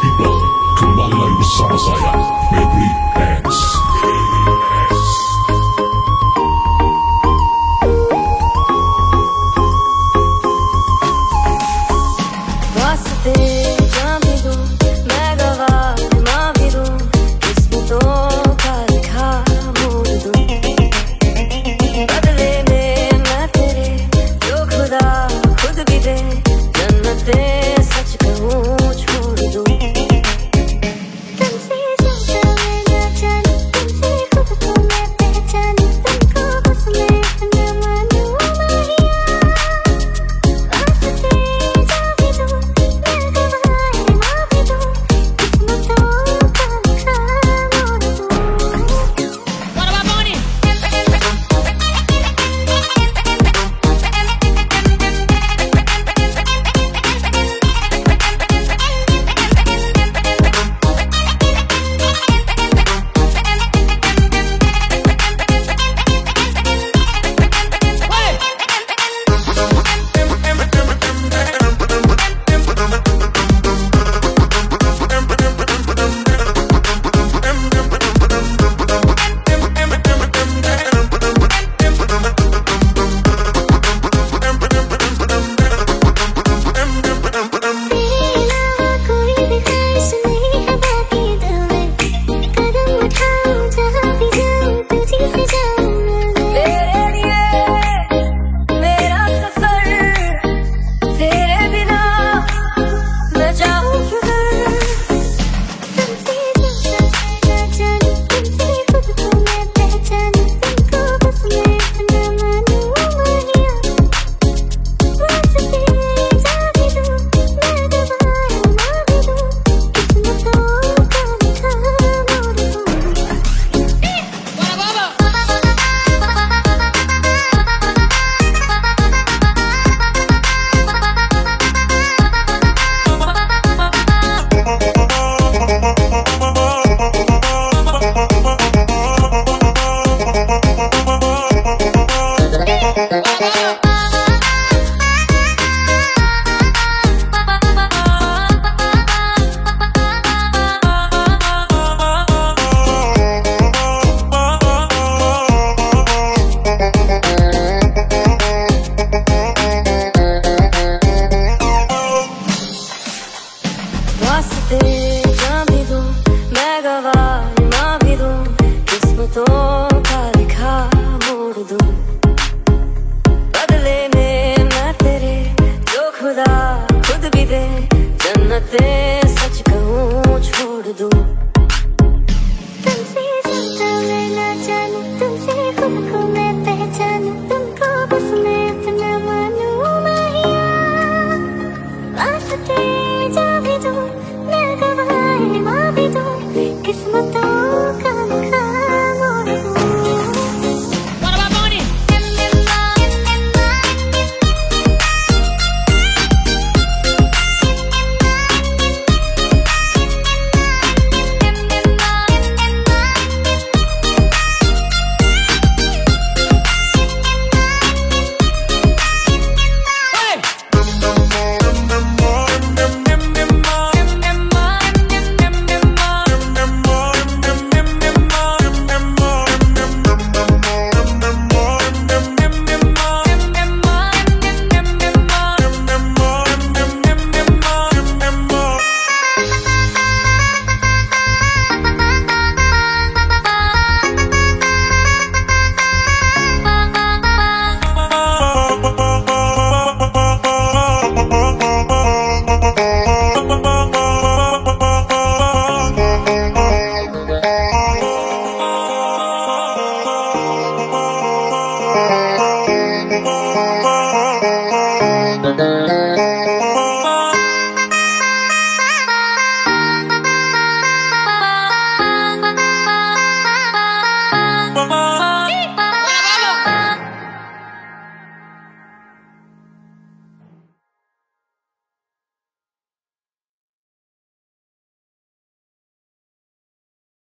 kita kembali lagi bersama saya Febri todo.